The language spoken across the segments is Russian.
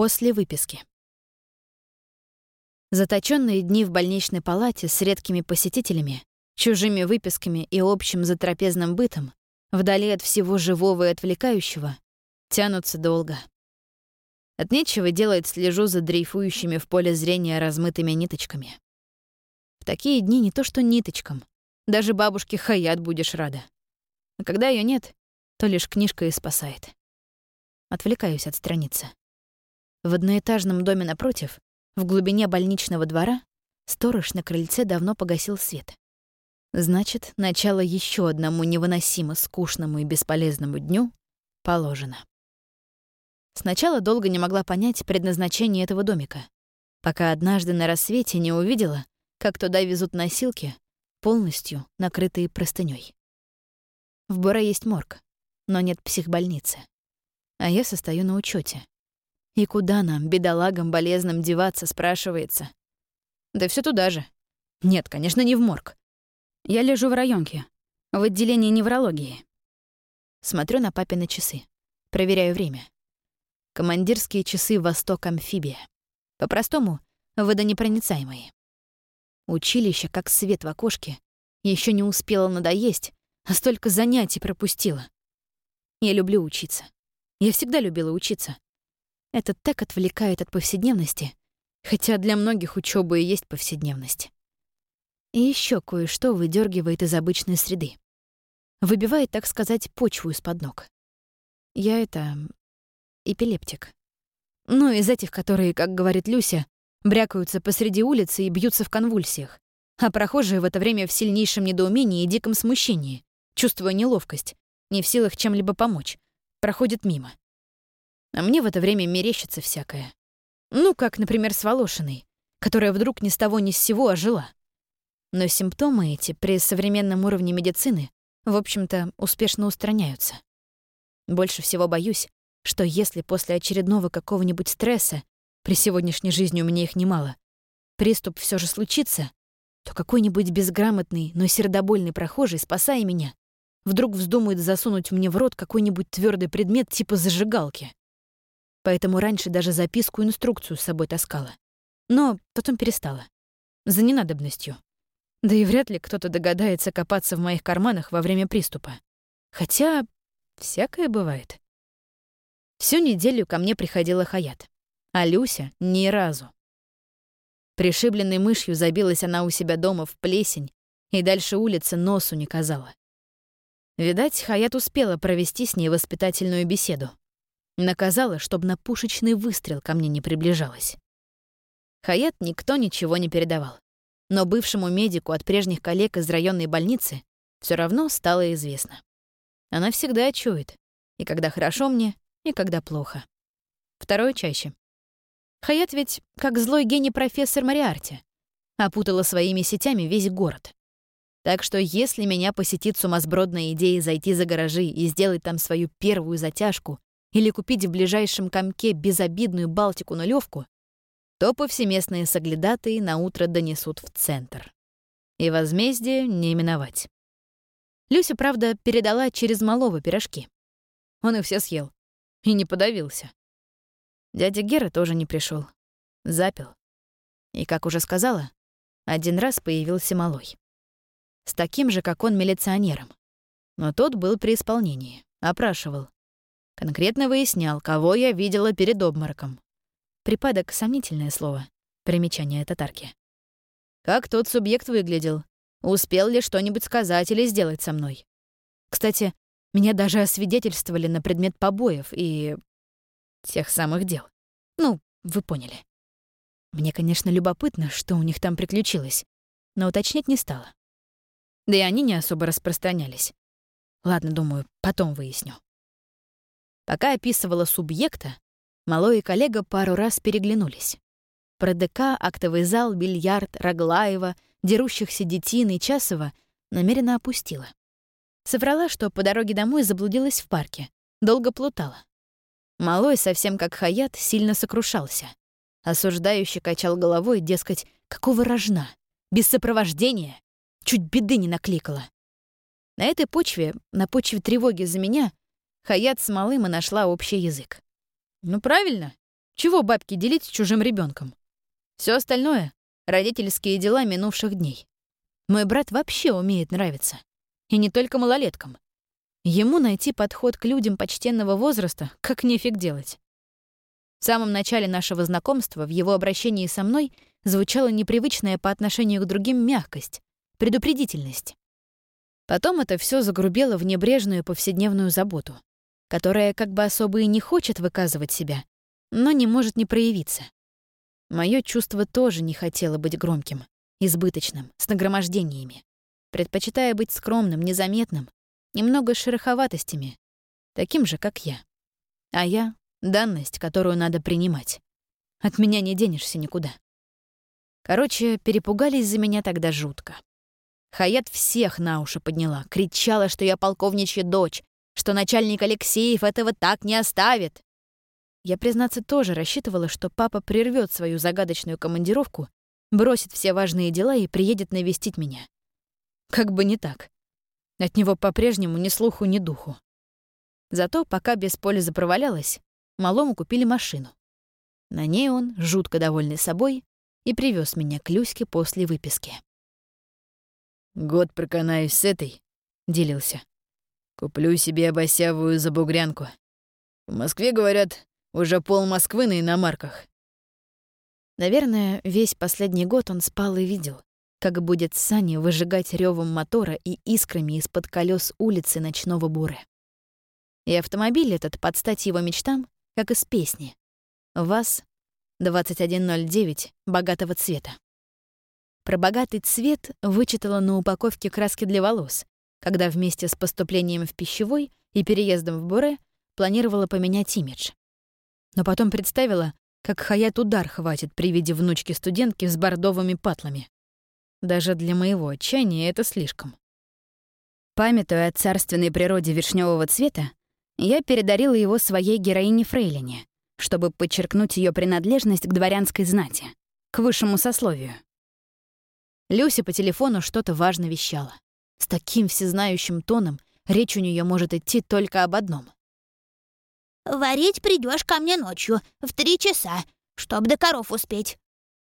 После выписки. Заточенные дни в больничной палате с редкими посетителями, чужими выписками и общим затрапезным бытом, вдали от всего живого и отвлекающего, тянутся долго. От нечего делать слежу за дрейфующими в поле зрения размытыми ниточками. В такие дни не то что ниточкам, даже бабушке Хаят будешь рада. А когда ее нет, то лишь книжка и спасает. Отвлекаюсь от страницы. В одноэтажном доме напротив, в глубине больничного двора, сторож на крыльце давно погасил свет. Значит, начало еще одному невыносимо скучному и бесполезному дню положено. Сначала долго не могла понять предназначение этого домика, пока однажды на рассвете не увидела, как туда везут носилки, полностью накрытые простыней. В Боре есть морг, но нет психбольницы. А я состою на учете. И куда нам, бедолагам болезным, деваться, спрашивается? Да все туда же. Нет, конечно, не в морг. Я лежу в районке, в отделении неврологии. Смотрю на папины часы. Проверяю время. Командирские часы «Восток-амфибия». По-простому, водонепроницаемые. Училище, как свет в окошке, еще не успело надоесть, а столько занятий пропустила. Я люблю учиться. Я всегда любила учиться. Это так отвлекает от повседневности, хотя для многих учёба и есть повседневность. И еще кое-что выдергивает из обычной среды. Выбивает, так сказать, почву из-под ног. Я это... эпилептик. Ну, из этих, которые, как говорит Люся, брякаются посреди улицы и бьются в конвульсиях, а прохожие в это время в сильнейшем недоумении и диком смущении, чувствуя неловкость, не в силах чем-либо помочь, проходят мимо. А мне в это время мерещится всякое. Ну, как, например, с Волошиной, которая вдруг ни с того ни с сего ожила. Но симптомы эти при современном уровне медицины, в общем-то, успешно устраняются. Больше всего боюсь, что если после очередного какого-нибудь стресса, при сегодняшней жизни у меня их немало, приступ все же случится, то какой-нибудь безграмотный, но сердобольный прохожий, спасая меня, вдруг вздумает засунуть мне в рот какой-нибудь твердый предмет типа зажигалки. Поэтому раньше даже записку-инструкцию с собой таскала. Но потом перестала. За ненадобностью. Да и вряд ли кто-то догадается копаться в моих карманах во время приступа. Хотя всякое бывает. Всю неделю ко мне приходила Хаят, а Люся — ни разу. Пришибленной мышью забилась она у себя дома в плесень и дальше улицы носу не казала. Видать, Хаят успела провести с ней воспитательную беседу. Наказала, чтобы на пушечный выстрел ко мне не приближалась. Хаят никто ничего не передавал но бывшему медику от прежних коллег из районной больницы все равно стало известно. Она всегда чует, и когда хорошо мне, и когда плохо. Второе чаще. Хаят ведь как злой гений профессор Мариарти, опутала своими сетями весь город. Так что если меня посетит сумасбродная идея зайти за гаражи и сделать там свою первую затяжку или купить в ближайшем комке безобидную Балтику-нулевку, то повсеместные соглядатые на утро донесут в центр. И возмездие не миновать. Люся, правда, передала через малого пирожки. Он и все съел. И не подавился. Дядя Гера тоже не пришел, Запил. И, как уже сказала, один раз появился малой. С таким же, как он, милиционером. Но тот был при исполнении, опрашивал. Конкретно выяснял, кого я видела перед обмороком. Припадок — сомнительное слово. Примечание татарки. Как тот субъект выглядел? Успел ли что-нибудь сказать или сделать со мной? Кстати, меня даже освидетельствовали на предмет побоев и... тех самых дел. Ну, вы поняли. Мне, конечно, любопытно, что у них там приключилось, но уточнять не стала. Да и они не особо распространялись. Ладно, думаю, потом выясню. Пока описывала субъекта, Малой и коллега пару раз переглянулись. Про ДК, актовый зал, бильярд, Роглаева, дерущихся детин и Часова намеренно опустила. Соврала, что по дороге домой заблудилась в парке, долго плутала. Малой, совсем как Хаят, сильно сокрушался. Осуждающий качал головой, дескать, какого рожна, без сопровождения, чуть беды не накликала. На этой почве, на почве тревоги за меня, Хаят с Малым и нашла общий язык. Ну правильно. Чего бабки делить с чужим ребенком? Все остальное — родительские дела минувших дней. Мой брат вообще умеет нравиться. И не только малолеткам. Ему найти подход к людям почтенного возраста как нефиг делать. В самом начале нашего знакомства в его обращении со мной звучала непривычная по отношению к другим мягкость, предупредительность. Потом это все загрубело в небрежную повседневную заботу, которая как бы особо и не хочет выказывать себя, но не может не проявиться. Мое чувство тоже не хотело быть громким, избыточным, с нагромождениями, предпочитая быть скромным, незаметным, немного шероховатостями, таким же, как я. А я — данность, которую надо принимать. От меня не денешься никуда. Короче, перепугались за меня тогда жутко. Хаят всех на уши подняла, кричала, что я полковничья дочь, что начальник Алексеев этого так не оставит. Я, признаться, тоже рассчитывала, что папа прервет свою загадочную командировку, бросит все важные дела и приедет навестить меня. Как бы не так. От него по-прежнему ни слуху, ни духу. Зато, пока без пользы провалялась, малому купили машину. На ней он, жутко довольный собой, и привез меня к Люське после выписки. «Год проканаюсь с этой», — делился. «Куплю себе обосявую забугрянку. В Москве, говорят, уже пол Москвы на иномарках». Наверное, весь последний год он спал и видел, как будет Сани выжигать ревом мотора и искрами из-под колес улицы ночного буры. И автомобиль этот, под стать его мечтам, как из песни. ВАЗ 2109 богатого цвета. Про богатый цвет вычитала на упаковке краски для волос, когда вместе с поступлением в пищевой и переездом в Буре планировала поменять имидж. Но потом представила, как Хаят удар хватит при виде внучки-студентки с бордовыми патлами. Даже для моего отчаяния это слишком. Памятуя о царственной природе вишневого цвета, я передарила его своей героине Фрейлине, чтобы подчеркнуть ее принадлежность к дворянской знати, к высшему сословию. Люся по телефону что-то важно вещала. С таким всезнающим тоном речь у нее может идти только об одном. «Варить придешь ко мне ночью, в три часа, чтоб до коров успеть.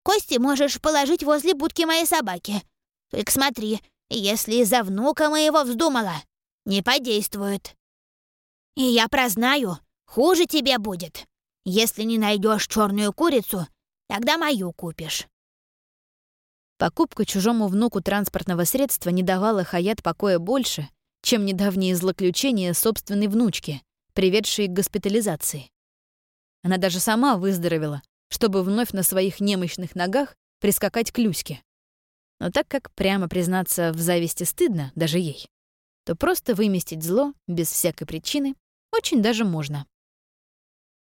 Кости можешь положить возле будки моей собаки. Только смотри, если из-за внука моего вздумала, не подействует. И я прознаю, хуже тебе будет. Если не найдешь черную курицу, тогда мою купишь». Покупка чужому внуку транспортного средства не давала Хаят покоя больше, чем недавние злоключения собственной внучки, приведшие к госпитализации. Она даже сама выздоровела, чтобы вновь на своих немощных ногах прискакать к Люське. Но так как прямо признаться в зависти стыдно даже ей, то просто выместить зло без всякой причины очень даже можно.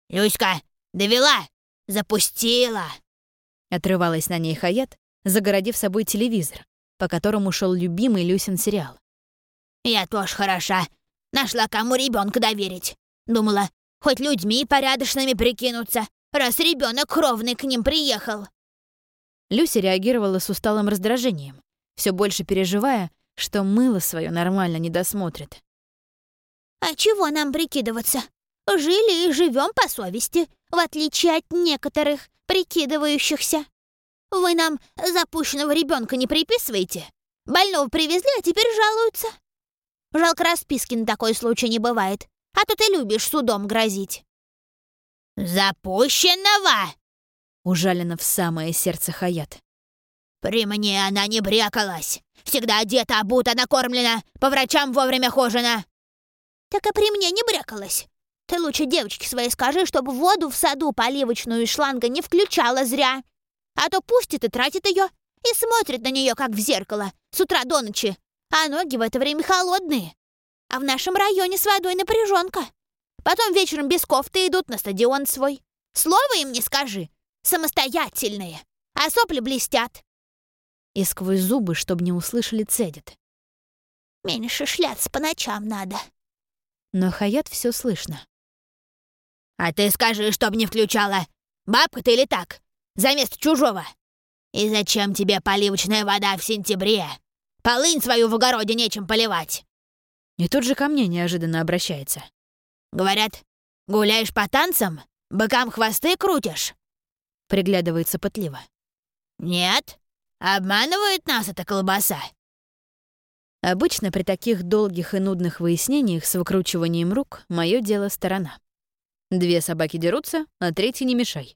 «Люська, довела! Запустила!» Отрывалась на ней Хаят, загородив собой телевизор, по которому шел любимый Люсин сериал. «Я тоже хороша. Нашла, кому ребенка доверить. Думала, хоть людьми порядочными прикинуться, раз ребенок кровный к ним приехал. Люся реагировала с усталым раздражением, все больше переживая, что мыло свое нормально не досмотрит. «А чего нам прикидываться? Жили и живем по совести, в отличие от некоторых прикидывающихся. Вы нам запущенного ребенка не приписываете? Больного привезли, а теперь жалуются. Жалко расписки на такой случай не бывает, а то ты любишь судом грозить». «Запущенного!» — ужалена в самое сердце Хаят. «При мне она не брякалась. Всегда одета, обута, накормлена, по врачам вовремя хожена». «Так и при мне не брякалась. Ты лучше девочке своей скажи, чтобы воду в саду поливочную из шланга не включала зря. А то пустит и тратит ее, и смотрит на нее как в зеркало, с утра до ночи, а ноги в это время холодные. А в нашем районе с водой напряженка. Потом вечером без кофты идут на стадион свой. Слово им не скажи. Самостоятельные. А сопли блестят. И сквозь зубы, чтобы не услышали, цедит. Меньше шляться по ночам надо. Но Хаят все слышно. А ты скажи, чтоб не включала. Бабка ты или так? За место чужого. И зачем тебе поливочная вода в сентябре? Полынь свою в огороде нечем поливать. И тут же ко мне неожиданно обращается. Говорят, гуляешь по танцам? быкам хвосты крутишь?» Приглядывается пытливо. «Нет, обманывает нас эта колбаса». Обычно при таких долгих и нудных выяснениях с выкручиванием рук мое дело сторона. Две собаки дерутся, а третий не мешай.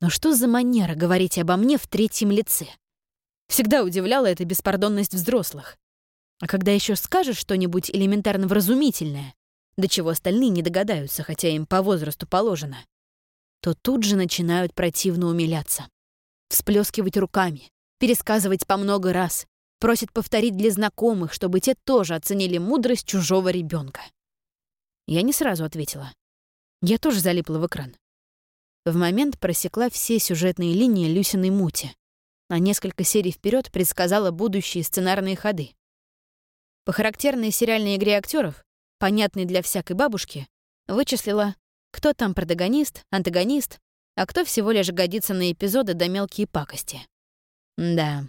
Но что за манера говорить обо мне в третьем лице? Всегда удивляла эта беспардонность взрослых. А когда еще скажешь что-нибудь элементарно вразумительное, до чего остальные не догадаются, хотя им по возрасту положено, то тут же начинают противно умиляться. Всплескивать руками, пересказывать по много раз, просят повторить для знакомых, чтобы те тоже оценили мудрость чужого ребенка. Я не сразу ответила. Я тоже залипла в экран. В момент просекла все сюжетные линии Люсиной мути. На несколько серий вперед предсказала будущие сценарные ходы. По характерной сериальной игре актеров, понятной для всякой бабушки, вычислила, кто там протагонист, антагонист, а кто всего лишь годится на эпизоды до мелкие пакости. Да,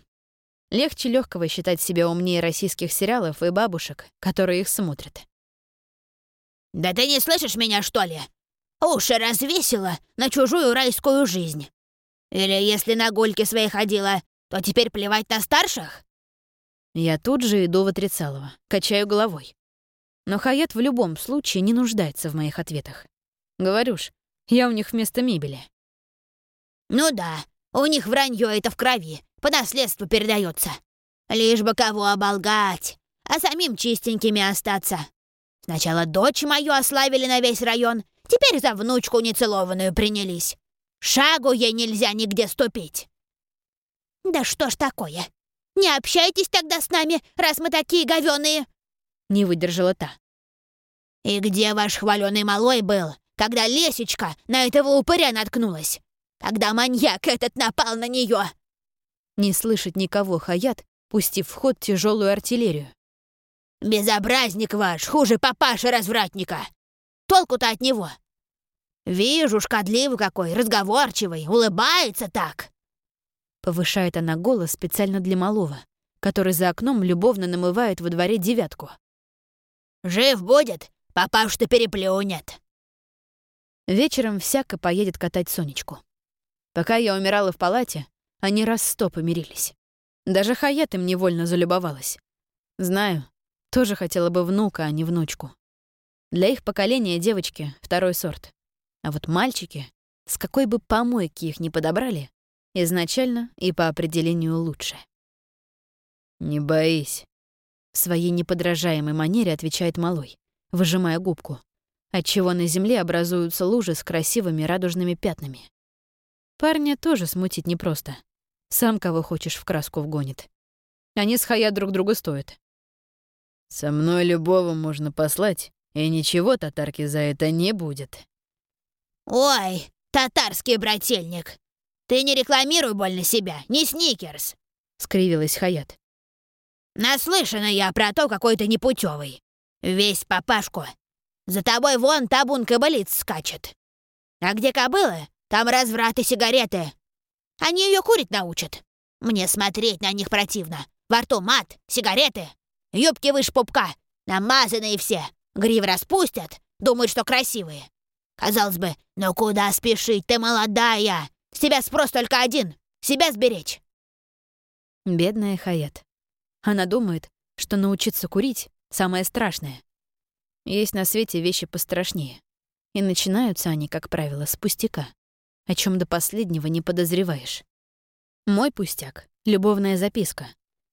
легче легкого считать себя умнее российских сериалов и бабушек, которые их смотрят. «Да ты не слышишь меня, что ли? Уши развесила на чужую райскую жизнь. Или если на гульки свои ходила, то теперь плевать на старших? Я тут же иду в отрицалово, качаю головой. Но Хаят в любом случае не нуждается в моих ответах. Говорю ж, я у них вместо мебели. Ну да, у них вранье это в крови, по наследству передается. Лишь бы кого оболгать, а самим чистенькими остаться. Сначала дочь мою ославили на весь район, Теперь за внучку нецелованную принялись. Шагу ей нельзя нигде ступить. Да что ж такое? Не общайтесь тогда с нами, раз мы такие говёные. Не выдержала та. И где ваш хваленый малой был, когда Лесечка на этого упыря наткнулась? Когда маньяк этот напал на нее? Не слышит никого Хаят, пустив в ход тяжелую артиллерию. «Безобразник ваш, хуже папаши-развратника! Толку-то от него? Вижу, шкодливый какой, разговорчивый, улыбается так!» Повышает она голос специально для малого, который за окном любовно намывает во дворе девятку. «Жив будет, папаш-то переплюнет!» Вечером всяко поедет катать Сонечку. Пока я умирала в палате, они раз сто помирились. Даже Хаят им невольно залюбовалась. Знаю, тоже хотела бы внука, а не внучку. Для их поколения девочки — второй сорт. А вот мальчики, с какой бы помойки их ни подобрали, изначально и по определению лучше. «Не боись», — в своей неподражаемой манере отвечает малой, выжимая губку, отчего на земле образуются лужи с красивыми радужными пятнами. Парня тоже смутить непросто. Сам кого хочешь в краску вгонит. Они с друг друга стоят. «Со мной любого можно послать, и ничего татарки за это не будет. «Ой, татарский брательник, ты не рекламируй больно себя, не сникерс!» — скривилась Хаят. «Наслышана я про то, какой ты непутевый. Весь папашку. За тобой вон табун кобылиц скачет. А где кобылы, там разврат и сигареты. Они ее курить научат. Мне смотреть на них противно. Во рту мат, сигареты, юбки выше пупка, намазанные все. Грив распустят, думают, что красивые. Казалось бы, но куда спешить, ты молодая? С тебя спрос только один — себя сберечь. Бедная Хаят. Она думает, что научиться курить — самое страшное. Есть на свете вещи пострашнее. И начинаются они, как правило, с пустяка, о чем до последнего не подозреваешь. Мой пустяк — любовная записка,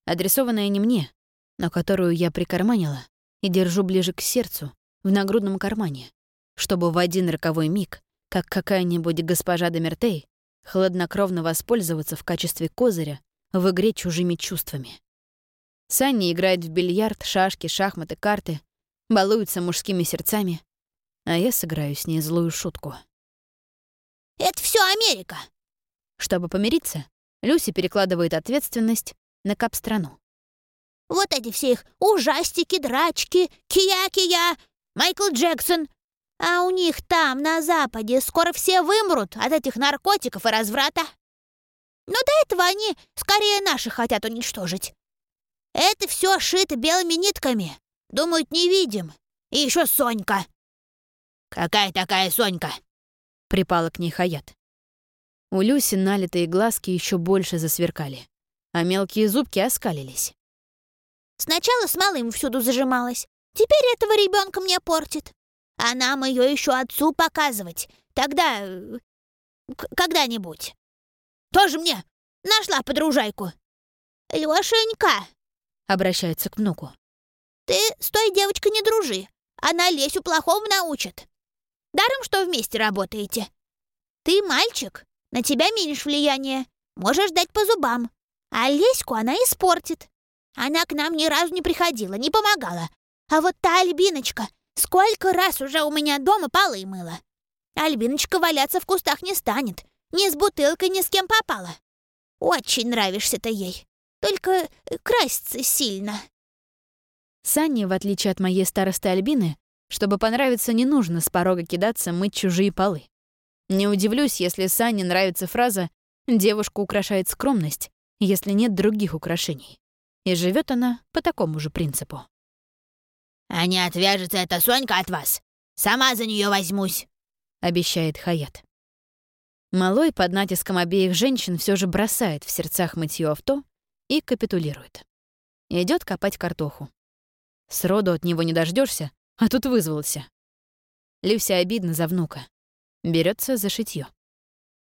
адресованная не мне, но которую я прикарманила и держу ближе к сердцу, в нагрудном кармане, чтобы в один роковой миг, как какая-нибудь госпожа Демертей, хладнокровно воспользоваться в качестве козыря в игре чужими чувствами. Санни играет в бильярд, шашки, шахматы, карты, балуется мужскими сердцами, а я сыграю с ней злую шутку. «Это все Америка!» Чтобы помириться, Люси перекладывает ответственность на кап-страну. Вот эти все их ужастики, драчки, кия-кия, Майкл Джексон. А у них там, на Западе, скоро все вымрут от этих наркотиков и разврата. Но до этого они скорее наши хотят уничтожить. Это все шито белыми нитками. Думают, не видим. И еще Сонька. Какая такая Сонька? припала к ней Хаят. У Люси налитые глазки еще больше засверкали, а мелкие зубки оскалились. Сначала с малым всюду зажималась, теперь этого ребенка мне портит. А нам ее еще отцу показывать. Тогда... Э, когда-нибудь. Тоже мне нашла подружайку. Лешенька, обращается к внуку. Ты с той девочкой не дружи. Она Лесю плохому научит. Даром, что вместе работаете. Ты мальчик, на тебя меньше влияния. Можешь дать по зубам. А Леську она испортит. Она к нам ни разу не приходила, не помогала. А вот та Альбиночка сколько раз уже у меня дома полы мыла. Альбиночка валяться в кустах не станет. Ни с бутылкой, ни с кем попала. Очень нравишься ты ей. Только красится сильно. Санне, в отличие от моей старосты Альбины, чтобы понравиться, не нужно с порога кидаться мыть чужие полы. Не удивлюсь, если Санне нравится фраза «девушку украшает скромность», если нет других украшений. И живет она по такому же принципу. «А не отвяжется эта Сонька от вас. Сама за нее возьмусь», — обещает Хаят. Малой под натиском обеих женщин все же бросает в сердцах мытье авто и капитулирует. Идет копать картоху. Сроду от него не дождешься, а тут вызвался. Люся обидно за внука. Берется за шитье.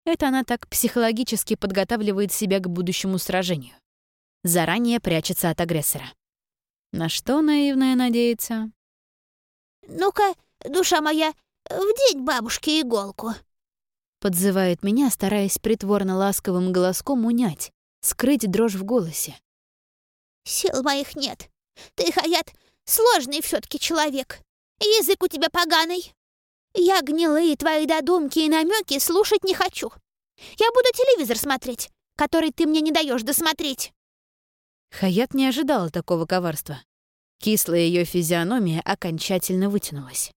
Это она так психологически подготавливает себя к будущему сражению. Заранее прячется от агрессора. На что наивная надеется? «Ну-ка, душа моя, в день бабушке иголку!» Подзывает меня, стараясь притворно-ласковым голоском унять, скрыть дрожь в голосе. «Сил моих нет. Ты, Хаят, сложный все таки человек. Язык у тебя поганый. Я гнилые твои додумки и намеки слушать не хочу. Я буду телевизор смотреть, который ты мне не даешь досмотреть». Хаят не ожидала такого коварства. Кислая ее физиономия окончательно вытянулась.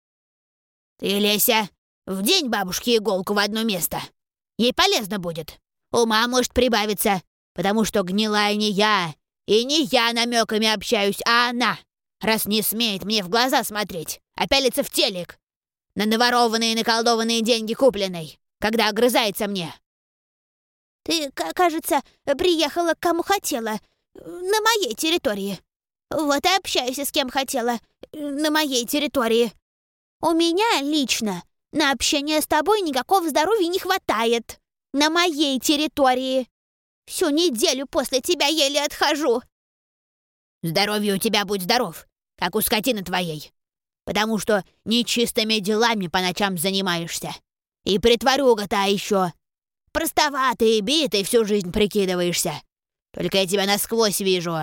«Ты, Леся, в день бабушке иголку в одно место. Ей полезно будет. Ума может прибавиться, потому что гнилая не я, и не я намеками общаюсь, а она, раз не смеет мне в глаза смотреть, а пялится в телек. На наворованные и наколдованные деньги купленной, когда огрызается мне. Ты, кажется, приехала к кому хотела, на моей территории. Вот и общайся с кем хотела, на моей территории. У меня лично на общение с тобой никакого здоровья не хватает. На моей территории. Всю неделю после тебя еле отхожу. Здоровье у тебя будь здоров, как у скотины твоей. Потому что нечистыми делами по ночам занимаешься. И притворюга-то еще. Простоватый и битый всю жизнь прикидываешься. Только я тебя насквозь вижу.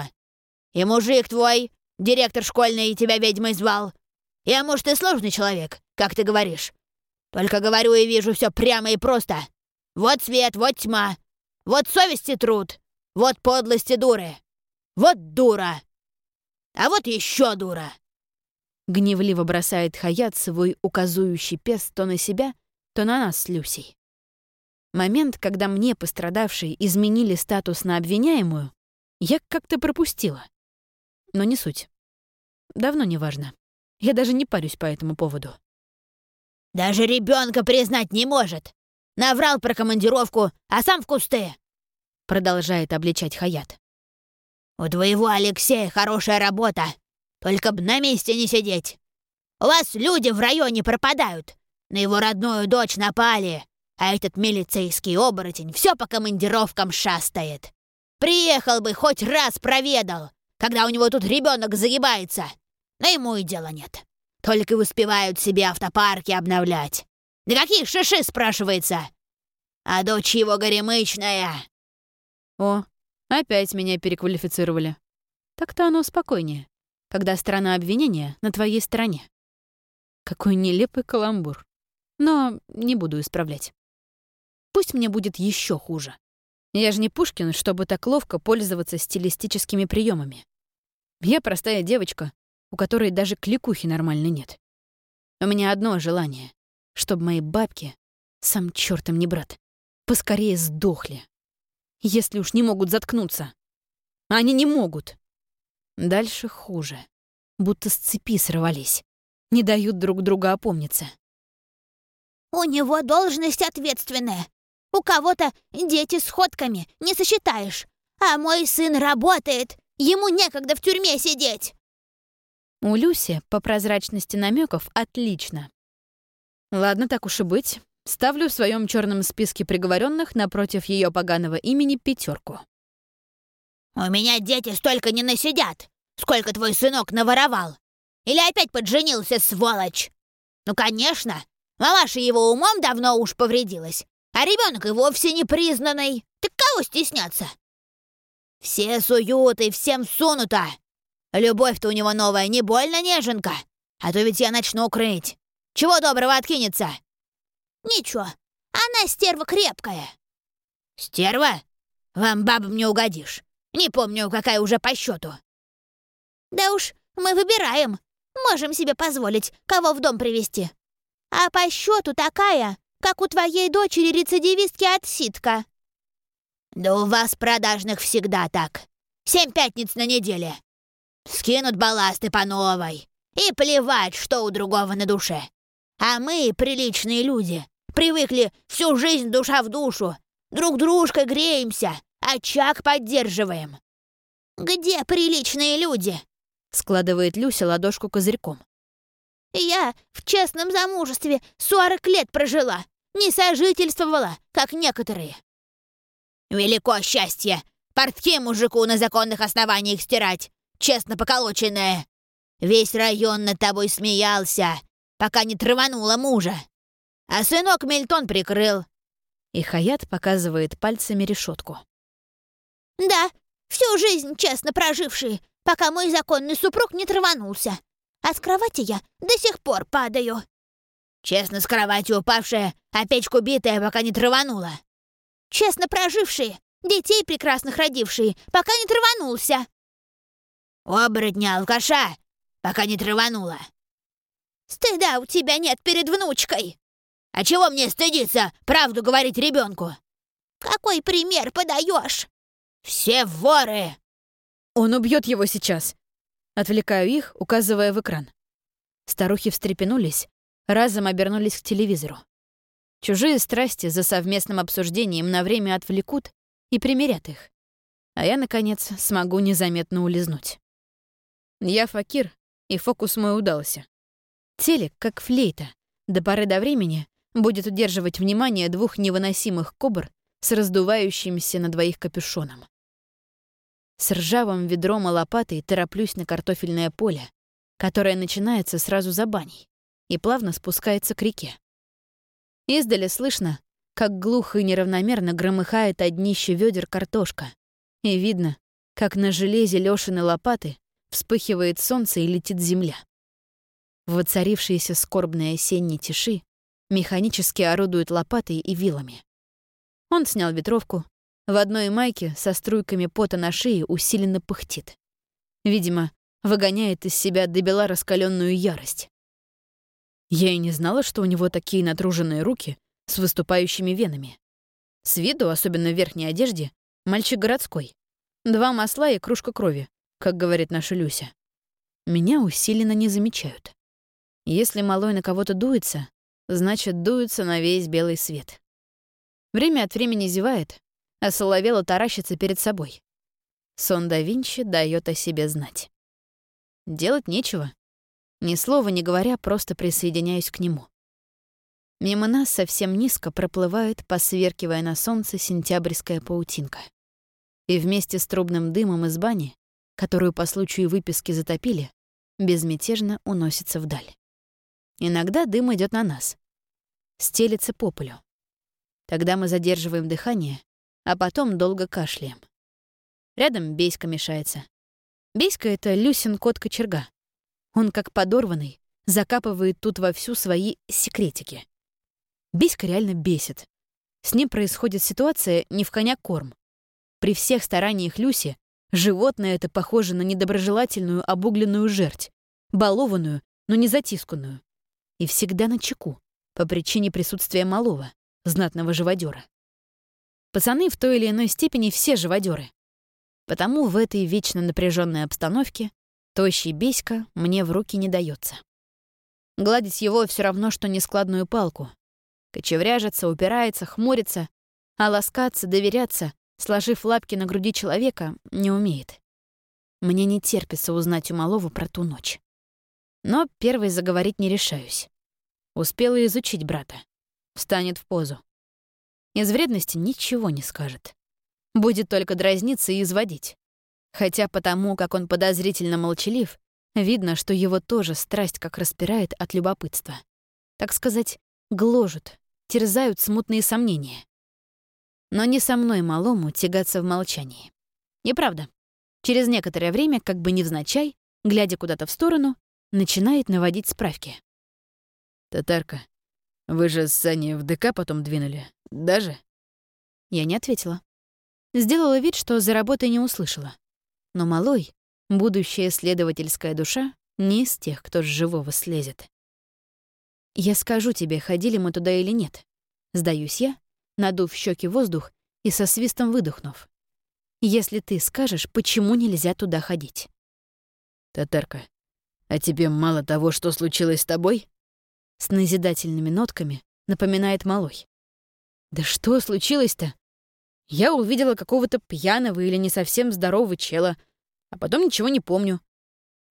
И мужик твой, директор школьный, тебя ведьмой звал. Я, может, и сложный человек, как ты говоришь. Только говорю и вижу все прямо и просто. Вот свет, вот тьма. Вот совесть и труд. Вот подлость и дуры. Вот дура. А вот еще дура. Гневливо бросает Хаят свой указующий перст то на себя, то на нас с Люсей. Момент, когда мне, пострадавшей, изменили статус на обвиняемую, я как-то пропустила. Но не суть. Давно не важно. Я даже не парюсь по этому поводу. Даже ребенка признать не может. Наврал про командировку, а сам в кусты. Продолжает обличать Хаят. У твоего Алексея хорошая работа. Только б на месте не сидеть. У вас люди в районе пропадают. На его родную дочь напали. А этот милицейский оборотень все по командировкам шастает. Приехал бы, хоть раз проведал, когда у него тут ребенок загибается. Но ему и дела нет. Только успевают себе автопарки обновлять. Да какие шиши, спрашивается? А дочь его горемычная. О, опять меня переквалифицировали. Так-то оно спокойнее, когда сторона обвинения на твоей стороне. Какой нелепый каламбур. Но не буду исправлять. Пусть мне будет еще хуже. Я же не Пушкин, чтобы так ловко пользоваться стилистическими приемами. Я простая девочка, у которой даже кликухи нормально нет. У меня одно желание — чтобы мои бабки, сам чертом не брат, поскорее сдохли. Если уж не могут заткнуться. Они не могут. Дальше хуже. Будто с цепи сорвались. Не дают друг друга опомниться. У него должность ответственная. У кого-то дети с ходками, не сосчитаешь. А мой сын работает, ему некогда в тюрьме сидеть. У Люси по прозрачности намеков отлично. Ладно, так уж и быть. Ставлю в своем черном списке приговоренных напротив ее поганого имени пятерку. «У меня дети столько не насидят, сколько твой сынок наворовал. Или опять подженился, сволочь? Ну, конечно, мамаша его умом давно уж повредилась, а ребенок и вовсе не признанный. Так кого стесняться? Все суют и всем сунуто. Любовь-то у него новая, не больно, неженка? А то ведь я начну крыть. Чего доброго откинется?» «Ничего, она стерва крепкая». «Стерва? Вам, бабам, не угодишь. Не помню, какая уже по счету. «Да уж, мы выбираем. Можем себе позволить, кого в дом привести. А по счету такая, как у твоей дочери-рецидивистки отсидка». «Да у вас продажных всегда так. Семь пятниц на неделе. Скинут балласты по новой. И плевать, что у другого на душе. А мы, приличные люди, привыкли всю жизнь душа в душу. Друг дружкой греемся, очаг поддерживаем. «Где приличные люди?» — складывает Люся ладошку козырьком. «Я в честном замужестве сорок лет прожила, не сожительствовала, как некоторые». «Велико счастье! Портки мужику на законных основаниях стирать, честно поколоченное! Весь район над тобой смеялся, пока не траванула мужа. А сынок Мельтон прикрыл». И Хаят показывает пальцами решетку. «Да, всю жизнь честно проживший, пока мой законный супруг не траванулся. А с кровати я до сих пор падаю». «Честно с кровати упавшая, а печку битая, пока не траванула». «Честно прожившие, детей прекрасных родившие, пока не траванулся». «Оборотня алкаша, пока не траванула». «Стыда у тебя нет перед внучкой!» «А чего мне стыдиться, правду говорить ребенку?» «Какой пример подаешь?» «Все воры!» «Он убьет его сейчас!» Отвлекаю их, указывая в экран. Старухи встрепенулись, разом обернулись к телевизору. Чужие страсти за совместным обсуждением на время отвлекут и примирят их. А я, наконец, смогу незаметно улизнуть. Я факир, и фокус мой удался. Телек, как флейта, до поры до времени будет удерживать внимание двух невыносимых кобр с раздувающимся на двоих капюшоном. С ржавым ведром и лопатой тороплюсь на картофельное поле, которое начинается сразу за баней и плавно спускается к реке. Издали слышно, как глухо и неравномерно громыхает от днища ведер картошка, и видно, как на железе Лёшины лопаты вспыхивает солнце и летит земля. В воцарившейся скорбной осенней тиши механически орудует лопатой и вилами. Он снял ветровку, в одной майке со струйками пота на шее усиленно пыхтит. Видимо, выгоняет из себя добела раскаленную ярость. Я и не знала, что у него такие натруженные руки с выступающими венами. С виду, особенно в верхней одежде, мальчик городской. Два масла и кружка крови, как говорит наша Люся. Меня усиленно не замечают. Если малой на кого-то дуется, значит, дуется на весь белый свет. Время от времени зевает, а Соловела таращится перед собой. Сон да Винчи дает о себе знать. Делать нечего. Ни слова не говоря, просто присоединяюсь к нему. Мимо нас совсем низко проплывает, посверкивая на солнце, сентябрьская паутинка. И вместе с трубным дымом из бани, которую по случаю выписки затопили, безмятежно уносится вдаль. Иногда дым идет на нас. Стелится по полю. Тогда мы задерживаем дыхание а потом долго кашляем. Рядом Бейска мешается. Бейска — это Люсин кот-кочерга. Он, как подорванный, закапывает тут вовсю свои секретики. Бейска реально бесит. С ним происходит ситуация не в коня корм. При всех стараниях Люси животное это похоже на недоброжелательную обугленную жерть, балованную, но не затисканную. И всегда на чеку, по причине присутствия малого, знатного живодера. Пацаны в той или иной степени все живодеры. Потому в этой вечно напряженной обстановке тощий беська мне в руки не дается. Гладить его все равно, что нескладную палку. Кочевряжется, упирается, хмурится, а ласкаться, доверяться, сложив лапки на груди человека, не умеет. Мне не терпится узнать у малого про ту ночь. Но первой заговорить не решаюсь. Успела изучить брата. Встанет в позу. Из вредности ничего не скажет. Будет только дразниться и изводить. Хотя потому, как он подозрительно молчалив, видно, что его тоже страсть как распирает от любопытства. Так сказать, гложут, терзают смутные сомнения. Но не со мной малому тягаться в молчании. Неправда. Через некоторое время, как бы невзначай, глядя куда-то в сторону, начинает наводить справки. «Татарка, вы же с Саней в ДК потом двинули, даже?» Я не ответила. Сделала вид, что за работой не услышала. Но малой, будущая следовательская душа, не из тех, кто с живого слезет. «Я скажу тебе, ходили мы туда или нет. Сдаюсь я, надув щеки воздух и со свистом выдохнув. Если ты скажешь, почему нельзя туда ходить?» «Татарка, а тебе мало того, что случилось с тобой?» С назидательными нотками напоминает малой. «Да что случилось-то? Я увидела какого-то пьяного или не совсем здорового чела, а потом ничего не помню.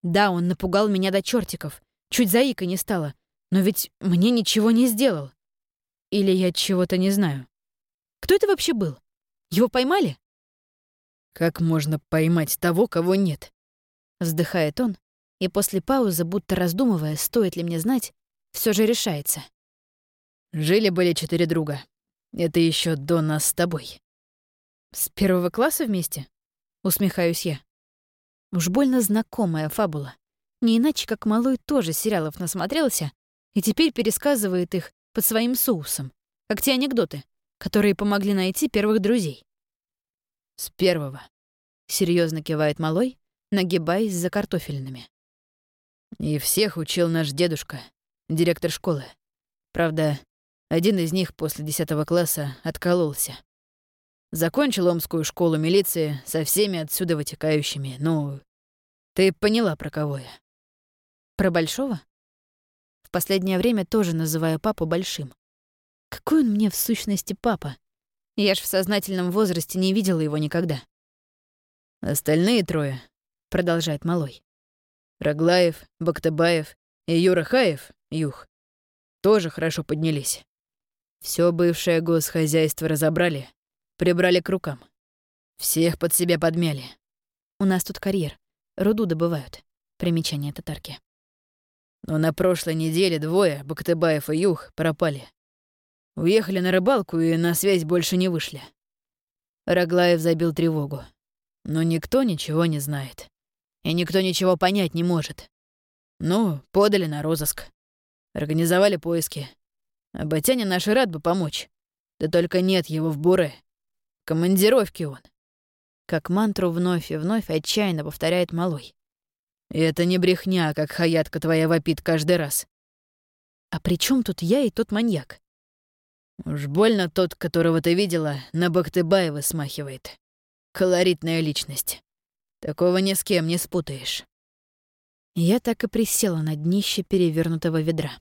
Да, он напугал меня до чертиков, чуть заика не стало, но ведь мне ничего не сделал. Или я чего-то не знаю. Кто это вообще был? Его поймали? Как можно поймать того, кого нет? Вздыхает он, и после паузы, будто раздумывая, стоит ли мне знать, все же решается. Жили-были четыре друга. Это еще до нас с тобой. «С первого класса вместе?» — усмехаюсь я. Уж больно знакомая фабула. Не иначе, как малой тоже сериалов насмотрелся и теперь пересказывает их под своим соусом, как те анекдоты, которые помогли найти первых друзей. «С первого», — серьезно кивает малой, нагибаясь за картофельными. «И всех учил наш дедушка, директор школы. Правда, один из них после десятого класса откололся. Закончил Омскую школу милиции со всеми отсюда вытекающими. Ну, ты поняла, про кого я. Про Большого? В последнее время тоже называю папу Большим. Какой он мне в сущности папа? Я ж в сознательном возрасте не видела его никогда. Остальные трое, продолжает Малой. Роглаев, Бактабаев и Юра Хаев, Юх, тоже хорошо поднялись. Все бывшее госхозяйство разобрали Прибрали к рукам. Всех под себя подмяли. У нас тут карьер. Руду добывают. Примечание татарки. Но на прошлой неделе двое, Бактыбаев и Юх, пропали. Уехали на рыбалку и на связь больше не вышли. Роглаев забил тревогу. Но никто ничего не знает. И никто ничего понять не может. Ну, подали на розыск. Организовали поиски. А Батяня наш рад бы помочь. Да только нет его в буре командировке он. Как мантру вновь и вновь отчаянно повторяет малой. И это не брехня, как хаятка твоя вопит каждый раз. А при чем тут я и тот маньяк? Уж больно тот, которого ты видела, на Бахтыбаева смахивает. Колоритная личность. Такого ни с кем не спутаешь. Я так и присела на днище перевернутого ведра.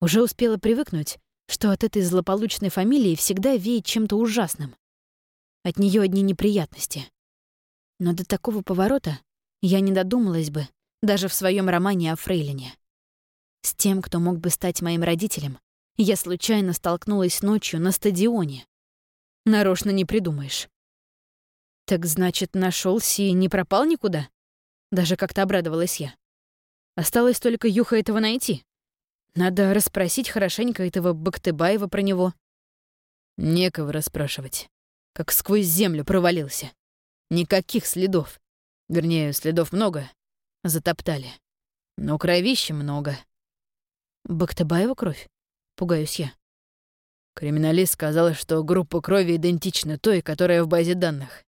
Уже успела привыкнуть, что от этой злополучной фамилии всегда веет чем-то ужасным. От нее одни неприятности. Но до такого поворота я не додумалась бы даже в своем романе о Фрейлине. С тем, кто мог бы стать моим родителем, я случайно столкнулась ночью на стадионе. Нарочно не придумаешь. Так значит, нашелся и не пропал никуда? Даже как-то обрадовалась я. Осталось только Юха этого найти. Надо расспросить хорошенько этого Бактыбаева про него. Некого расспрашивать как сквозь землю провалился. Никаких следов. Вернее, следов много. Затоптали. Но кровища много. Бактабаева кровь? Пугаюсь я. Криминалист сказал, что группа крови идентична той, которая в базе данных.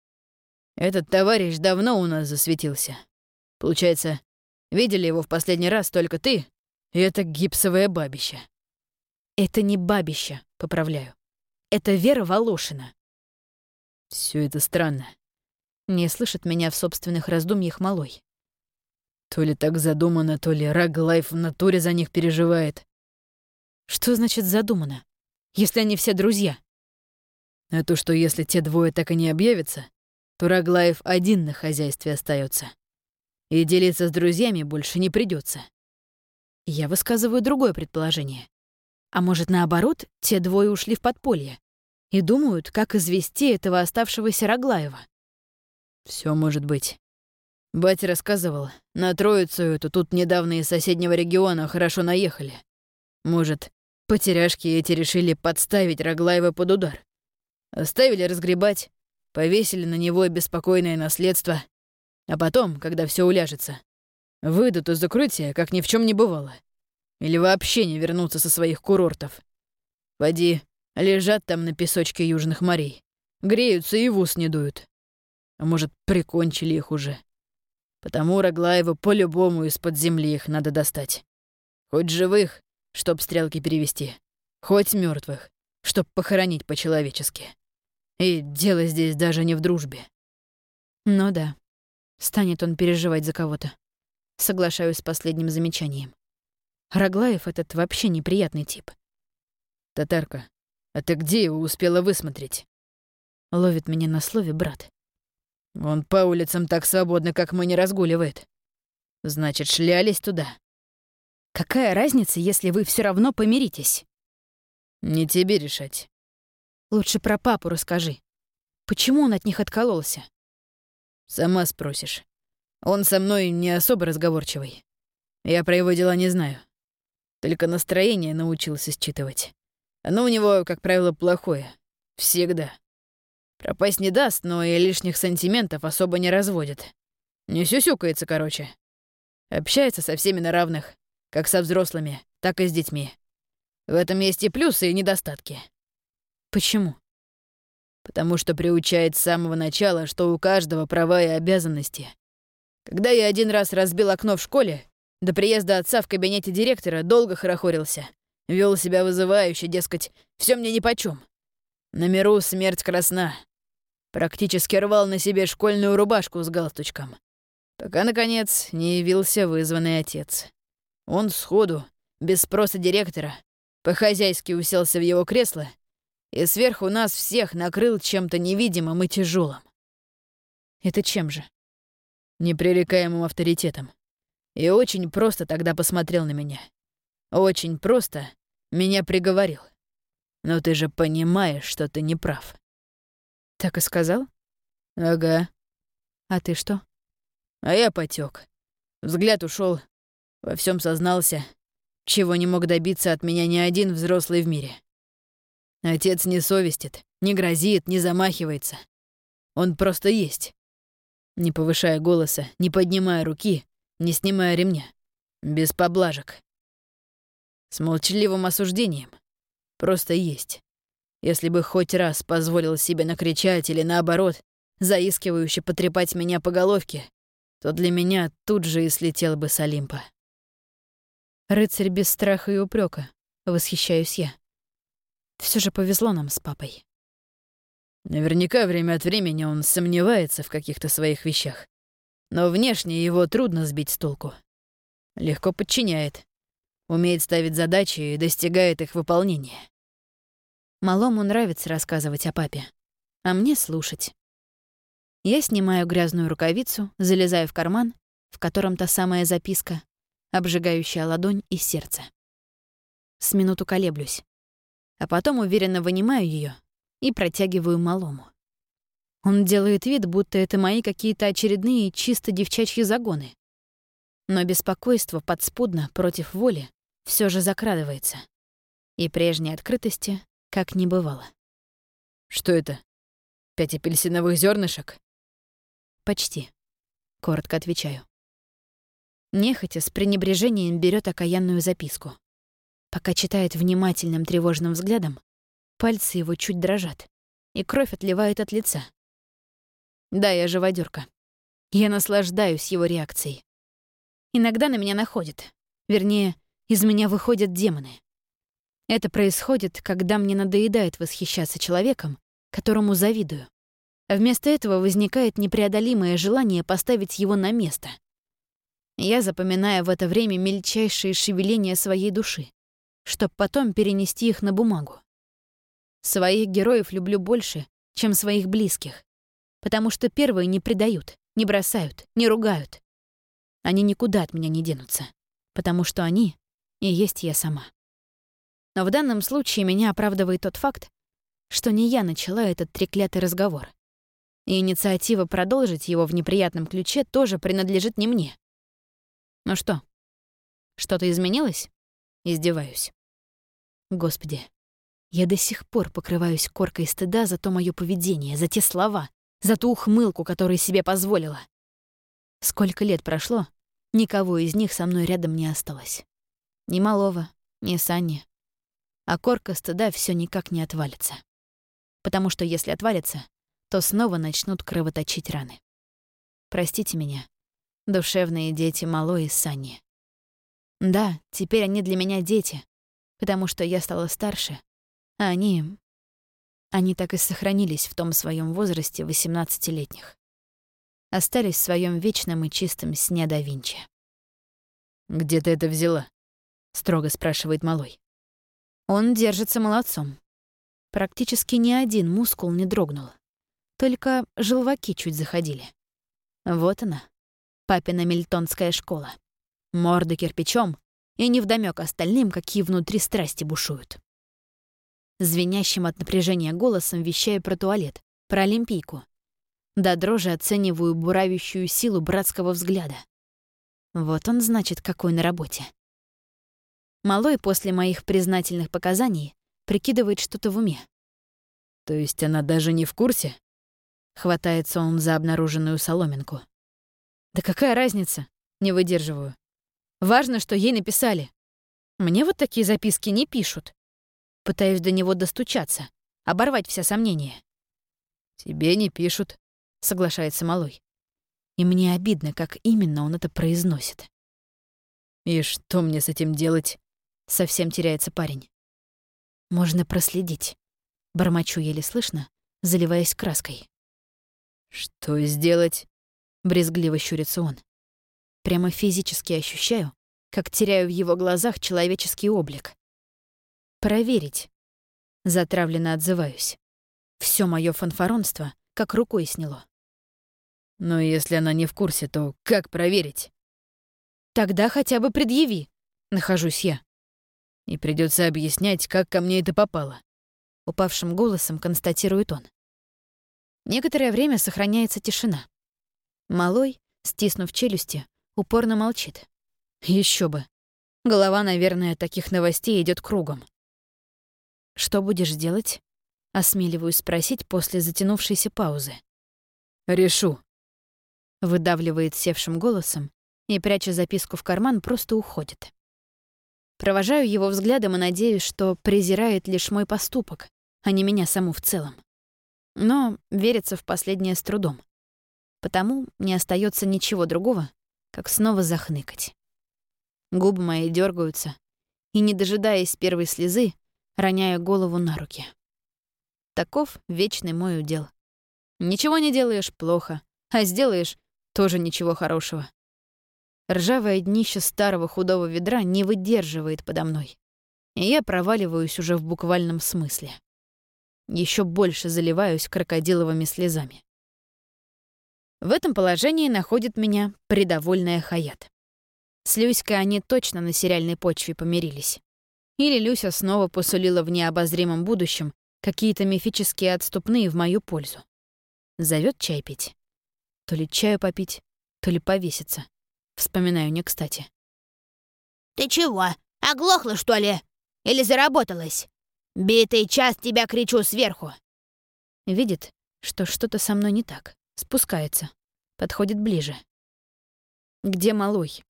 Этот товарищ давно у нас засветился. Получается, видели его в последний раз только ты и это гипсовое бабище. Это не бабище, поправляю. Это Вера Волошина. Все это странно. Не слышит меня в собственных раздумьях малой. То ли так задумано, то ли Раглайф в натуре за них переживает. Что значит задумано? если они все друзья? А то, что если те двое так и не объявятся, то Раглаев один на хозяйстве остается. И делиться с друзьями больше не придется. Я высказываю другое предположение. А может, наоборот, те двое ушли в подполье и думают, как извести этого оставшегося Раглаева. Все может быть. Батя рассказывал, на троицу эту тут недавно из соседнего региона хорошо наехали. Может, потеряшки эти решили подставить Раглаева под удар. Оставили разгребать, повесили на него беспокойное наследство, а потом, когда все уляжется, выйдут из укрытия, как ни в чем не бывало. Или вообще не вернутся со своих курортов. Поди, лежат там на песочке южных морей, греются и в ус не дуют. А может, прикончили их уже. Потому Раглаеву по-любому из-под земли их надо достать. Хоть живых, чтоб стрелки перевести, хоть мертвых, чтоб похоронить по-человечески. И дело здесь даже не в дружбе. Ну да, станет он переживать за кого-то. Соглашаюсь с последним замечанием. Раглаев этот вообще неприятный тип. Татарка, а ты где его успела высмотреть? Ловит меня на слове брат. Он по улицам так свободно, как мы, не разгуливает. Значит, шлялись туда. Какая разница, если вы все равно помиритесь? Не тебе решать. Лучше про папу расскажи. Почему он от них откололся? Сама спросишь. Он со мной не особо разговорчивый. Я про его дела не знаю. Только настроение научился считывать. Оно у него, как правило, плохое. Всегда. Пропасть не даст, но и лишних сантиментов особо не разводит. Не сюсюкается, короче. Общается со всеми на равных, как со взрослыми, так и с детьми. В этом есть и плюсы, и недостатки. Почему? Потому что приучает с самого начала, что у каждого права и обязанности. Когда я один раз разбил окно в школе, до приезда отца в кабинете директора долго хорохорился. Вел себя вызывающе, дескать, все мне нипочем. На миру смерть красна. Практически рвал на себе школьную рубашку с галстучком. Пока, наконец, не явился вызванный отец. Он сходу, без спроса директора, по-хозяйски уселся в его кресло и сверху нас всех накрыл чем-то невидимым и тяжелым. Это чем же? Непререкаемым авторитетом. И очень просто тогда посмотрел на меня. Очень просто меня приговорил. Но ты же понимаешь, что ты не прав. Так и сказал? Ага. А ты что? А я потек. Взгляд ушел, во всем сознался, чего не мог добиться от меня ни один взрослый в мире. Отец не совестит, не грозит, не замахивается. Он просто есть. Не повышая голоса, не поднимая руки, не снимая ремня. Без поблажек. С молчаливым осуждением. Просто есть. Если бы хоть раз позволил себе накричать или, наоборот, заискивающе потрепать меня по головке, то для меня тут же и слетел бы с Олимпа. Рыцарь без страха и упрека, восхищаюсь я. Все же повезло нам с папой. Наверняка время от времени он сомневается в каких-то своих вещах. Но внешне его трудно сбить с толку. Легко подчиняет. Умеет ставить задачи и достигает их выполнения. Малому нравится рассказывать о папе, а мне слушать. Я снимаю грязную рукавицу, залезаю в карман, в котором та самая записка, обжигающая ладонь и сердце. С минуту колеблюсь, а потом уверенно вынимаю ее и протягиваю малому. Он делает вид, будто это мои какие-то очередные чисто девчачьи загоны. Но беспокойство подспудно против воли все же закрадывается. И прежней открытости как не бывало. Что это? Пять апельсиновых зернышек? Почти. Коротко отвечаю. Нехотя с пренебрежением берет окаянную записку. Пока читает внимательным тревожным взглядом, пальцы его чуть дрожат, и кровь отливает от лица. Да, я живодёрка. Я наслаждаюсь его реакцией. Иногда на меня находит. Вернее, из меня выходят демоны. Это происходит, когда мне надоедает восхищаться человеком, которому завидую. А вместо этого возникает непреодолимое желание поставить его на место. Я запоминаю в это время мельчайшие шевеления своей души, чтобы потом перенести их на бумагу. Своих героев люблю больше, чем своих близких, потому что первые не предают, не бросают, не ругают. Они никуда от меня не денутся, потому что они и есть я сама. Но в данном случае меня оправдывает тот факт, что не я начала этот треклятый разговор. И инициатива продолжить его в неприятном ключе тоже принадлежит не мне. Ну что, что-то изменилось? Издеваюсь. Господи, я до сих пор покрываюсь коркой стыда за то мое поведение, за те слова, за ту ухмылку, которую себе позволила. Сколько лет прошло, никого из них со мной рядом не осталось. Ни Малова, ни Сани. А корка стыда все никак не отвалится. Потому что если отвалится, то снова начнут кровоточить раны. Простите меня, душевные дети Мало и Сани. Да, теперь они для меня дети, потому что я стала старше, а они... Они так и сохранились в том своем возрасте 18-летних. Остались в своем вечном и чистом сне да Винчи. «Где ты это взяла?» — строго спрашивает малой. Он держится молодцом. Практически ни один мускул не дрогнул. Только желваки чуть заходили. Вот она, папина мильтонская школа. Морда кирпичом, и невдомёк остальным, какие внутри страсти бушуют. Звенящим от напряжения голосом вещаю про туалет, про Олимпийку. До дрожи оцениваю буравящую силу братского взгляда. Вот он, значит, какой на работе. Малой после моих признательных показаний прикидывает что-то в уме. То есть она даже не в курсе? Хватается он за обнаруженную соломинку. Да какая разница? Не выдерживаю. Важно, что ей написали. Мне вот такие записки не пишут. Пытаюсь до него достучаться, оборвать все сомнения. «Тебе не пишут», — соглашается Малой. И мне обидно, как именно он это произносит. «И что мне с этим делать?» — совсем теряется парень. «Можно проследить». Бормочу еле слышно, заливаясь краской. «Что сделать?» — брезгливо щурится он. Прямо физически ощущаю, как теряю в его глазах человеческий облик. Проверить. Затравленно отзываюсь. Все мое фанфаронство как рукой сняло. Но если она не в курсе, то как проверить? Тогда хотя бы предъяви. Нахожусь я. И придется объяснять, как ко мне это попало. Упавшим голосом констатирует он. Некоторое время сохраняется тишина. Малой, стиснув челюсти, упорно молчит. Еще бы. Голова, наверное, от таких новостей идет кругом. «Что будешь делать?» — осмеливаюсь спросить после затянувшейся паузы. «Решу», — выдавливает севшим голосом и, пряча записку в карман, просто уходит. Провожаю его взглядом и надеюсь, что презирает лишь мой поступок, а не меня саму в целом. Но верится в последнее с трудом. Потому не остается ничего другого, как снова захныкать. Губы мои дергаются, и, не дожидаясь первой слезы, роняя голову на руки. Таков вечный мой удел. Ничего не делаешь плохо, а сделаешь тоже ничего хорошего. Ржавое днище старого худого ведра не выдерживает подо мной, и я проваливаюсь уже в буквальном смысле. Еще больше заливаюсь крокодиловыми слезами. В этом положении находит меня придовольная Хаят. С Люськой они точно на сериальной почве помирились. Или Люся снова посулила в необозримом будущем какие-то мифические отступные в мою пользу. Зовет чай пить. То ли чаю попить, то ли повеситься. Вспоминаю не кстати. «Ты чего, оглохла, что ли? Или заработалась? Битый час тебя кричу сверху!» Видит, что что-то со мной не так. Спускается. Подходит ближе. «Где малой?»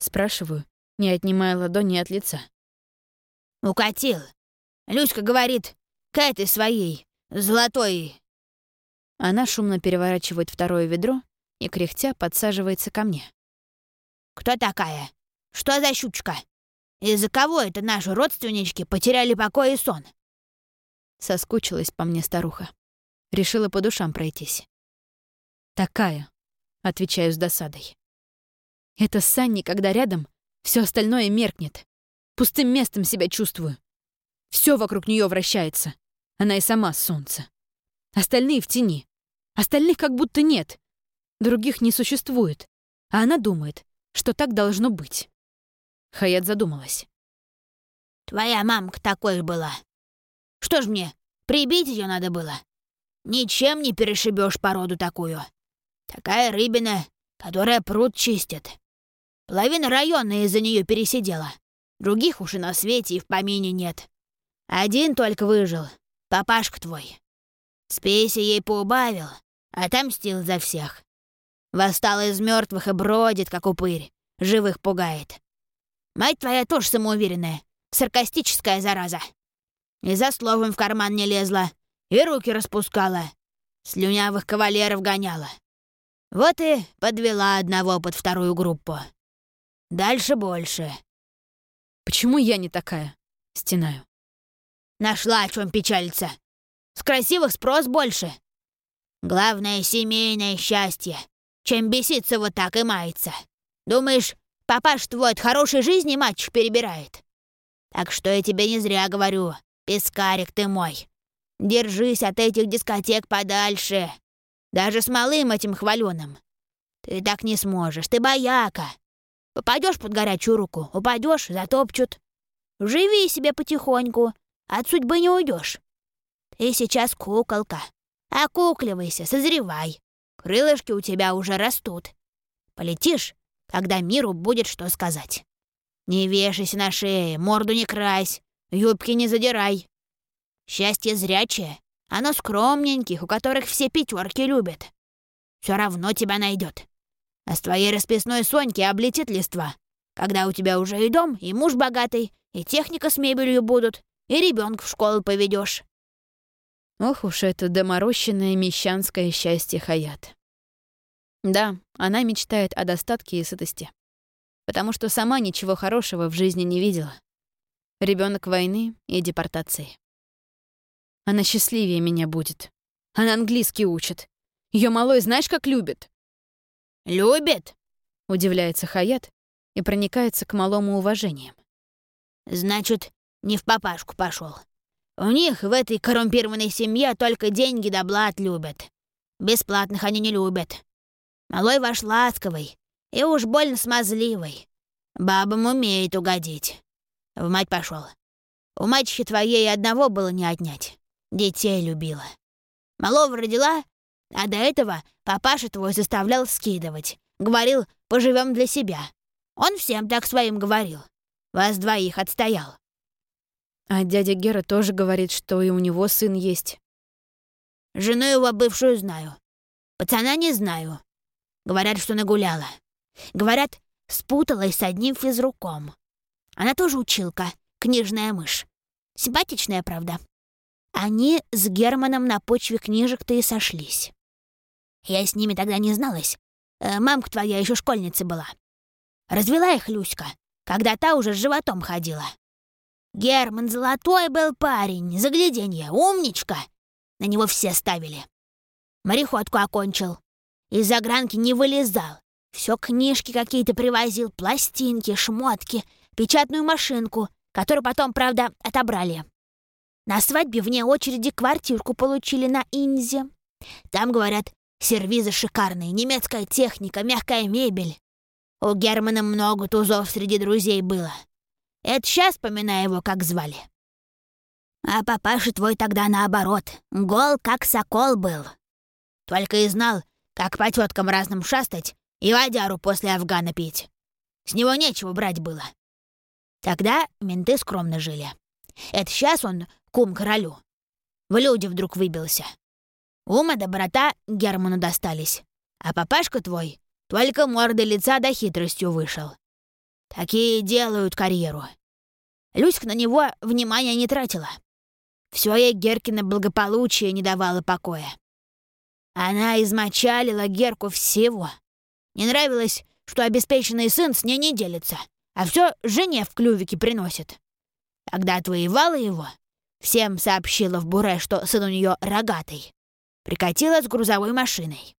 Спрашиваю, не отнимая ладони от лица. «Укатил. Люська говорит, к этой своей, золотой». Она шумно переворачивает второе ведро и, кряхтя, подсаживается ко мне. «Кто такая? Что за щучка? Из-за кого это наши родственнички потеряли покой и сон?» Соскучилась по мне старуха. Решила по душам пройтись. «Такая», — отвечаю с досадой. «Это Санни, когда рядом, все остальное меркнет. Пустым местом себя чувствую. Все вокруг нее вращается. Она и сама солнце. Остальные в тени. Остальных как будто нет. Других не существует. А она думает, что так должно быть. Хаят задумалась. «Твоя мамка такой была. Что ж мне, прибить ее надо было? Ничем не перешибешь породу такую. Такая рыбина, которая пруд чистит. Половина района из-за нее пересидела. Других уж и на свете и в помине нет. Один только выжил, папашка твой. Спеси ей поубавил, отомстил за всех. Восстал из мертвых и бродит, как упырь, живых пугает. Мать твоя тоже самоуверенная, саркастическая зараза. И за словом в карман не лезла, и руки распускала, слюнявых кавалеров гоняла. Вот и подвела одного под вторую группу. Дальше больше. Почему я не такая? Стенаю. Нашла о чем печалиться. С красивых спрос больше. Главное — семейное счастье. Чем беситься вот так и мается. Думаешь, папаш твой от хорошей жизни мальчик перебирает? Так что я тебе не зря говорю, пескарик ты мой. Держись от этих дискотек подальше. Даже с малым этим хваленым. Ты так не сможешь, ты бояка. Попадешь под горячую руку, упадешь, затопчут. Живи себе потихоньку, от судьбы не уйдешь. Ты сейчас куколка. Окукливайся, созревай. Крылышки у тебя уже растут. Полетишь, когда миру будет что сказать. Не вешайся на шее, морду не крась, юбки не задирай. Счастье зрячее, оно скромненьких, у которых все пятерки любят. Все равно тебя найдет. А с твоей расписной Соньки облетит листва, когда у тебя уже и дом, и муж богатый, и техника с мебелью будут, и ребенка в школу поведешь. Ох уж это доморощенное мещанское счастье Хаят. Да, она мечтает о достатке и сытости. Потому что сама ничего хорошего в жизни не видела. Ребенок войны и депортации. Она счастливее меня будет. Она английский учит. Ее малой знаешь, как любит? «Любит?» — удивляется Хаят и проникается к малому уважением. «Значит, не в папашку пошел. У них в этой коррумпированной семье только деньги да блат любят. Бесплатных они не любят. Малой ваш ласковый и уж больно смазливый. Бабам умеет угодить. В мать пошел. У мачехи твоей одного было не отнять. Детей любила. Малого родила, а до этого папаша твой заставлял скидывать. Говорил, поживем для себя. Он всем так своим говорил. Вас двоих отстоял. А дядя Гера тоже говорит, что и у него сын есть. Жену его бывшую знаю. Пацана не знаю. Говорят, что нагуляла. Говорят, спуталась с одним физруком. Она тоже училка, книжная мышь. Симпатичная, правда. Они с Германом на почве книжек-то и сошлись. Я с ними тогда не зналась. Э, мамка твоя еще школьница была. Развела их Люська, когда та уже с животом ходила. Герман золотой был парень, загляденье, умничка. На него все ставили. Мореходку окончил. Из загранки не вылезал. Все книжки какие-то привозил, пластинки, шмотки, печатную машинку, которую потом, правда, отобрали. На свадьбе вне очереди квартирку получили на Инзе. Там, говорят, сервизы шикарные, немецкая техника, мягкая мебель. У Германа много тузов среди друзей было. Это сейчас поминаю его, как звали. А папаша твой тогда наоборот, гол как сокол был. Только и знал, как по теткам разным шастать и водяру после Афгана пить. С него нечего брать было. Тогда менты скромно жили. Это сейчас он кум королю. В люди вдруг выбился. Ума доброта Герману достались. А папашка твой только мордой лица да хитростью вышел. Такие делают карьеру. Люська на него внимания не тратила. Все ей Геркина благополучие не давало покоя. Она измочалила Герку всего. Не нравилось, что обеспеченный сын с ней не делится, а все жене в клювике приносит. Когда отвоевала его, всем сообщила в буре, что сын у нее рогатый. Прикатила с грузовой машиной.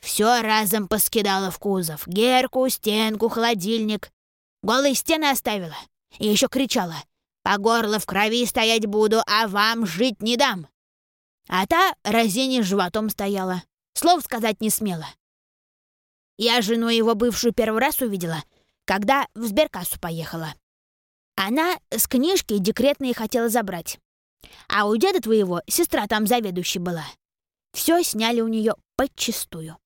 Все разом поскидала в кузов. Герку, стенку, холодильник. Голые стены оставила. И еще кричала. По горло в крови стоять буду, а вам жить не дам. А та разине животом стояла. Слов сказать не смела. Я жену его бывшую первый раз увидела, когда в сберкассу поехала. Она с книжки декретные хотела забрать. А у деда твоего сестра там заведующей была. Все сняли у нее подчистую.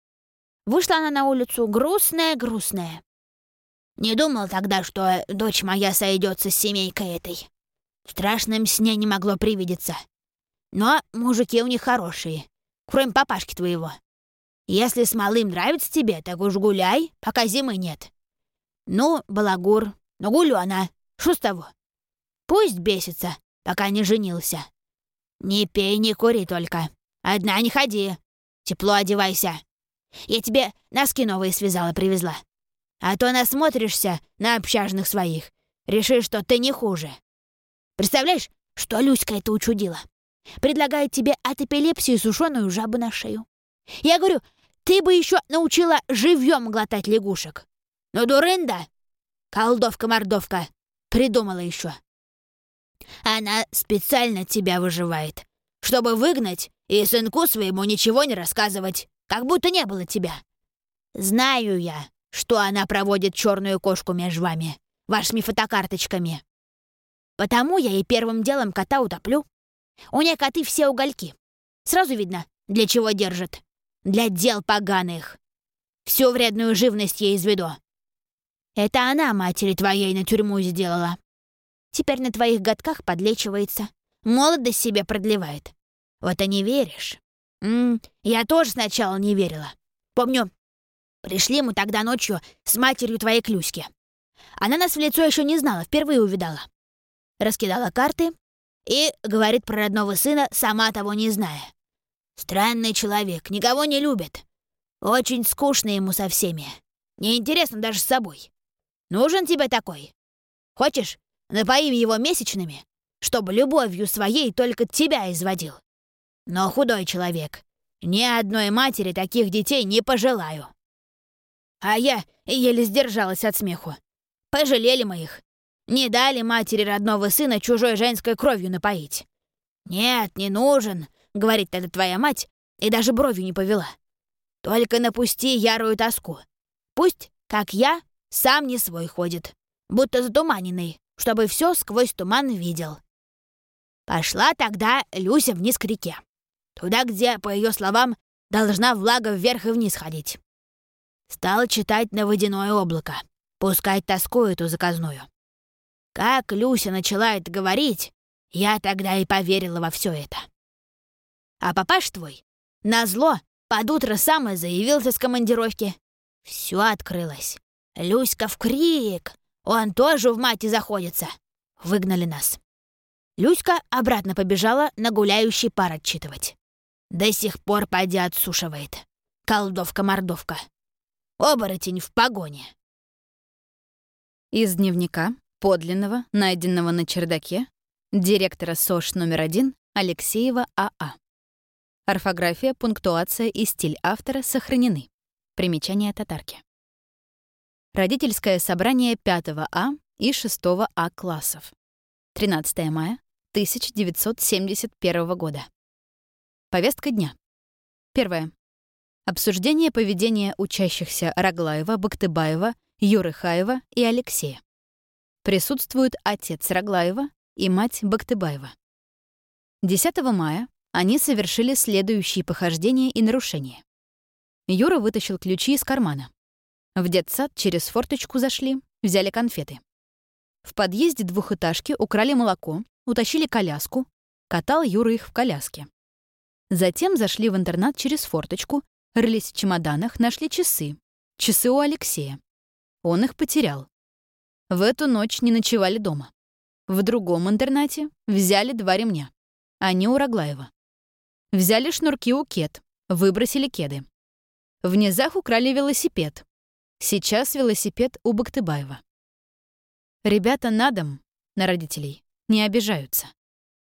Вышла она на улицу грустная-грустная. Не думал тогда, что дочь моя сойдется с семейкой этой. В страшном сне не могло привидеться. Но мужики у них хорошие, кроме папашки твоего. Если с малым нравится тебе, так уж гуляй, пока зимы нет. Ну, балагур, но гулю она, что с того? Пусть бесится, пока не женился. Не пей, не кури только. Одна не ходи. Тепло одевайся. Я тебе носки новые связала, привезла. А то насмотришься на общажных своих. Решишь, что ты не хуже. Представляешь, что Люська это учудила? Предлагает тебе от эпилепсии сушеную жабу на шею. Я говорю, ты бы еще научила живьем глотать лягушек. Но дурында, колдовка-мордовка, придумала еще. Она специально тебя выживает, чтобы выгнать и сынку своему ничего не рассказывать, как будто не было тебя. Знаю я, что она проводит черную кошку между вами, вашими фотокарточками. Потому я и первым делом кота утоплю. У нее коты все угольки. Сразу видно, для чего держат. Для дел поганых. Всю вредную живность я изведу. Это она матери твоей на тюрьму сделала. Теперь на твоих годках подлечивается. Молодость себе продлевает. Вот и не веришь. М -м, я тоже сначала не верила. Помню, пришли мы тогда ночью с матерью твоей Клюськи. Она нас в лицо еще не знала, впервые увидала. Раскидала карты и говорит про родного сына, сама того не зная. Странный человек, никого не любит. Очень скучно ему со всеми. Неинтересно даже с собой. Нужен тебе такой? Хочешь, напоим его месячными, чтобы любовью своей только тебя изводил? Но худой человек. Ни одной матери таких детей не пожелаю. А я еле сдержалась от смеху. Пожалели мы их. Не дали матери родного сына чужой женской кровью напоить. «Нет, не нужен», — говорит тогда твоя мать, и даже бровью не повела. «Только напусти ярую тоску. Пусть, как я, сам не свой ходит, будто затуманенный, чтобы все сквозь туман видел». Пошла тогда Люся вниз к реке. Туда, где, по ее словам, должна влага вверх и вниз ходить. Стала читать на водяное облако, пускать тоску эту заказную. Как Люся начала это говорить, я тогда и поверила во все это. А папаш твой, назло, под утро сам и заявился с командировки. Все открылось. Люська в крик. Он тоже в мате заходится. Выгнали нас. Люська обратно побежала на гуляющий пар отчитывать. До сих пор поди отсушивает. Колдовка-мордовка. Оборотень в погоне. Из дневника, подлинного, найденного на чердаке, директора СОЖ номер один Алексеева АА. Орфография, пунктуация и стиль автора сохранены. Примечание татарки. Родительское собрание 5 А и 6 А классов. 13 мая 1971 года. Повестка дня. Первое. Обсуждение поведения учащихся Раглаева, Бактыбаева, Юры Хаева и Алексея. Присутствуют отец Раглаева и мать Бактыбаева. 10 мая они совершили следующие похождения и нарушения. Юра вытащил ключи из кармана. В детсад через форточку зашли, взяли конфеты. В подъезде двухэтажки украли молоко, утащили коляску, катал Юра их в коляске. Затем зашли в интернат через форточку, рылись в чемоданах, нашли часы. Часы у Алексея. Он их потерял. В эту ночь не ночевали дома. В другом интернате взяли два ремня. Они у Роглаева. Взяли шнурки у кед, выбросили кеды. В низах украли велосипед. Сейчас велосипед у Бактыбаева. Ребята на дом, на родителей, не обижаются.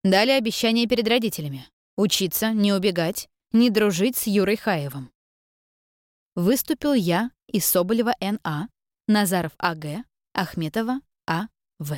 Дали обещание перед родителями. Учиться, не убегать, не дружить с Юрой Хаевым. Выступил я и Соболева Н.А., Назаров А.Г., Ахметова А.В.